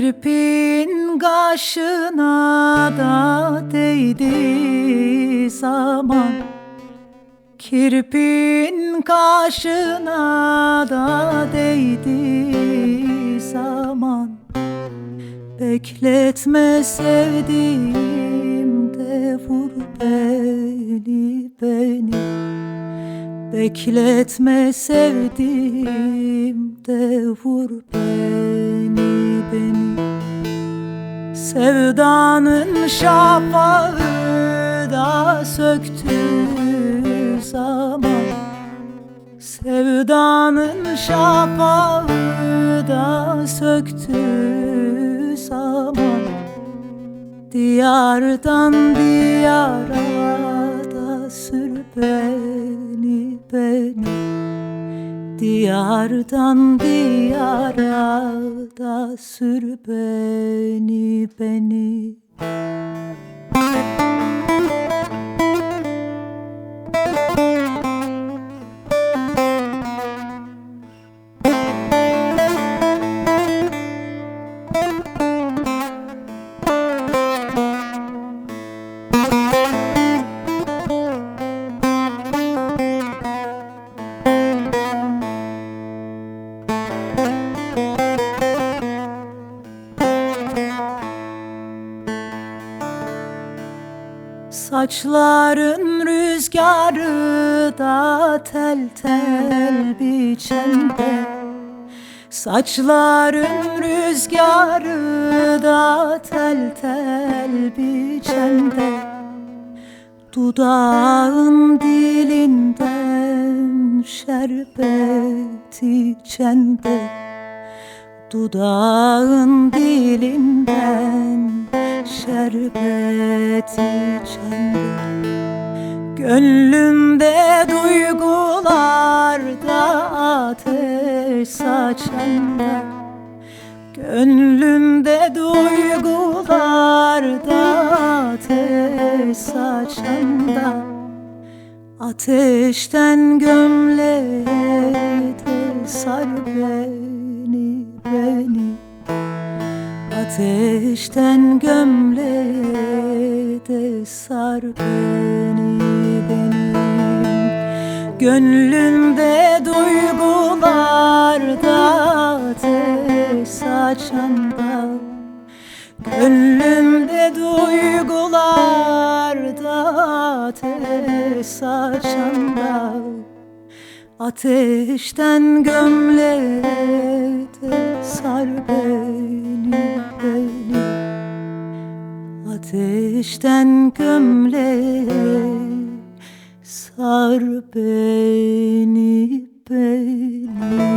Kirpin kaşına da değdi zaman. Kirpin kaşına da değdi zaman. Bekletme sevdiğim de vur beni beni. Bekletme sevdiğim de vur beni beni Sevdanın şafağı da söktü zaman. Sevdanın şafağı da söktü zaman. Diyardan diyara da sür beni beni Diyardan diyara da sür beni beni Saçların rüzgarı da tel tel biçende Saçların rüzgarı da tel tel biçende Dudağın dilinden şerbet içende Dudağın dilinden şerbet Gönlümde duygularda ateş saçanda Gönlümde duygularda ateş saçanda Ateşten gömleğe sar beni beni. Ateşten gömleğe sar beni Gönlümde duygularda ateş saçanda. Gönlümde duygularda ateş saçanda. Ateşten gömleğe sar beni beni. Ateşten gömleğe Sar beni beni.